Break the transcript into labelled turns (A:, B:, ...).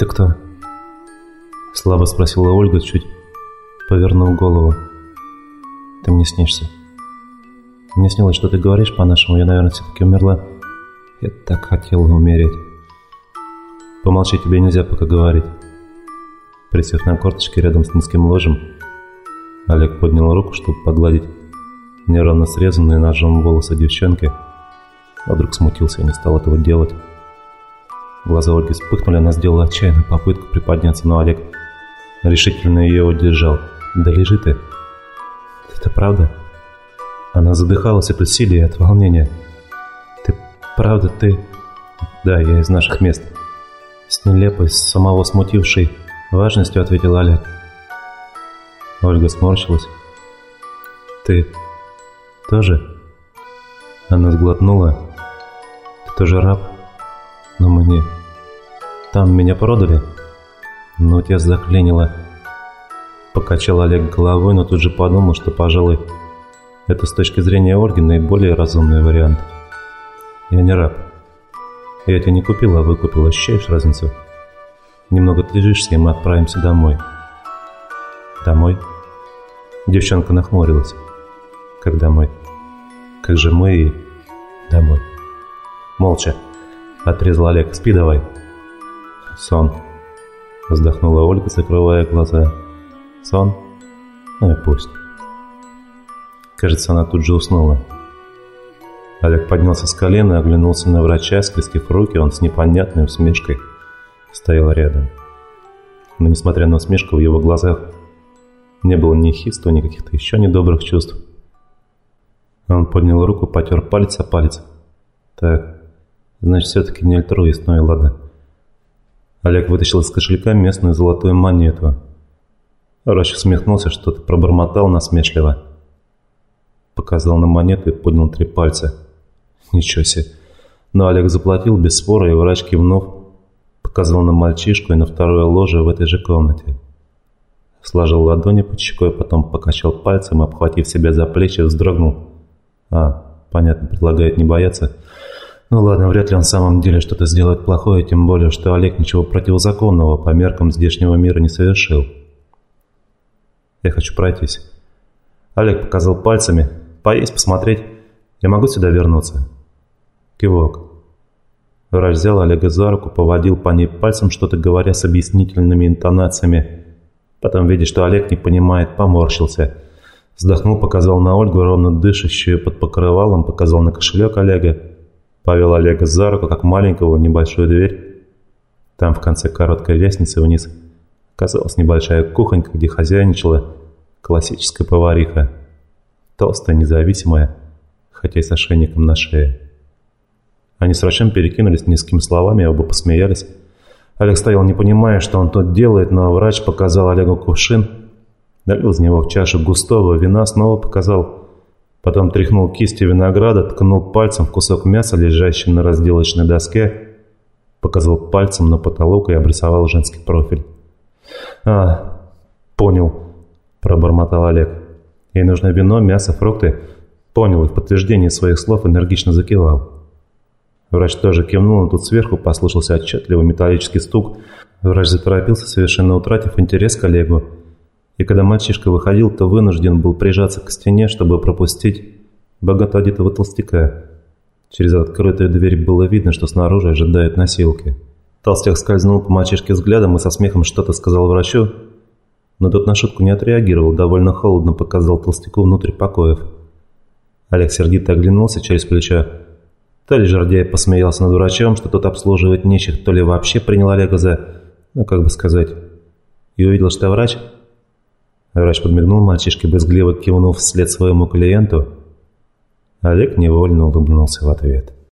A: «Ты кто?» Слабо спросила Ольга, чуть повернув голову. «Ты мне снишься. Мне снилось, что ты говоришь по-нашему. Я, наверное, все-таки умерла. Я так хотела умереть. Помолчи, тебе нельзя пока говорить». Присев на корточке рядом с низким ложем, Олег поднял руку, чтобы погладить неровно срезанные ножом волосы девчонки, а вдруг смутился и не стал этого делать. Глаза Ольги вспыхнули, она сделала отчаянную попытку приподняться, но Олег решительно ее удержал. «Да лежи ты!» «Это правда?» Она задыхалась от усилия и от волнения. «Ты правда, ты...» «Да, я из наших мест». С нелепой, с самого смутившей важностью ответил Олег. Ольга сморщилась. «Ты тоже?» Она сглотнула. «Ты тоже раб?» Там меня продали? Ну, тебя заклинило. Покачал Олег головой, но тут же подумал, что, пожалуй, это с точки зрения Ольги наиболее разумный вариант. Я не раб. Я тебя не купил, а выкупил. Ощущаешь разницу? Немного отлежишься, и мы отправимся домой. Домой? Девчонка нахмурилась. Как домой? Как же мы и домой? Молча. Отрезал Олег. Спи давай. Сон. Вздохнула Ольга, закрывая глаза. Сон? Ну и пусть. Кажется, она тут же уснула. Олег поднялся с колена и оглянулся на врача, скрестив руки, он с непонятной усмешкой стоял рядом. Но несмотря на усмешку, в его глазах не было ни хиства, ни каких-то еще недобрых чувств. Он поднял руку, потер палец о палец. Так, Значит, все-таки не альтруист, ну и ладно. Олег вытащил из кошелька местную золотую монету. Врач усмехнулся, что-то пробормотал насмешливо. Показал на монету и поднял три пальца. Ничего себе. Но Олег заплатил без спора, и врач, кивнув, показал на мальчишку и на второе ложе в этой же комнате. Сложил ладони под щекой, потом покачал пальцем, обхватив себя за плечи, вздрогнул. А, понятно, предлагает не бояться. Ну ладно, вряд ли он в самом деле что-то сделает плохое, тем более, что Олег ничего противозаконного по меркам здешнего мира не совершил. Я хочу пройтись. Олег показал пальцами. Поесть, посмотреть. Я могу сюда вернуться? Кивок. Врач взял Олега за руку, поводил по ней пальцем, что-то говоря с объяснительными интонациями. Потом, видя, что Олег не понимает, поморщился. Вздохнул, показал на Ольгу, ровно дышащую под покрывалом, показал на кошелек Олега. Повел Олега за руку, как маленького, небольшую дверь. Там в конце короткой лестницы вниз оказалась небольшая кухонька, где хозяйничала классическая повариха. Толстая, независимая, хотя и с ошейником на шее. Они с врачом перекинулись низкими словами, оба посмеялись. Олег стоял, не понимая, что он тут делает, но врач показал Олегу кувшин, налил из него в чашу густого вина, снова показал Потом тряхнул кистью винограда, ткнул пальцем в кусок мяса, лежащий на разделочной доске, показал пальцем на потолок и обрисовал женский профиль. «А, понял», – пробормотал Олег. «Ей нужно вино, мясо, фрукты». Понял и в подтверждение своих слов энергично закивал. Врач тоже кивнул, но тут сверху послышался отчетливый металлический стук. Врач заторопился, совершенно утратив интерес к Олегу и когда мальчишка выходил, то вынужден был прижаться к стене, чтобы пропустить богато одетого толстяка. Через открытую дверь было видно, что снаружи ожидают носилки. Толстяк скользнул по мальчишке взглядом и со смехом что-то сказал врачу, но тот на шутку не отреагировал, довольно холодно показал толстяку внутрь покоев. Олег сердито оглянулся через плечо. То ли жердяй посмеялся над врачом, что тот обслуживает нищих, то ли вообще принял Олега за, ну как бы сказать, и увидел, что врач Врач подмигнул мальчишке, брезгливо кивнув вслед своему клиенту. Олег невольно улыбнулся в ответ.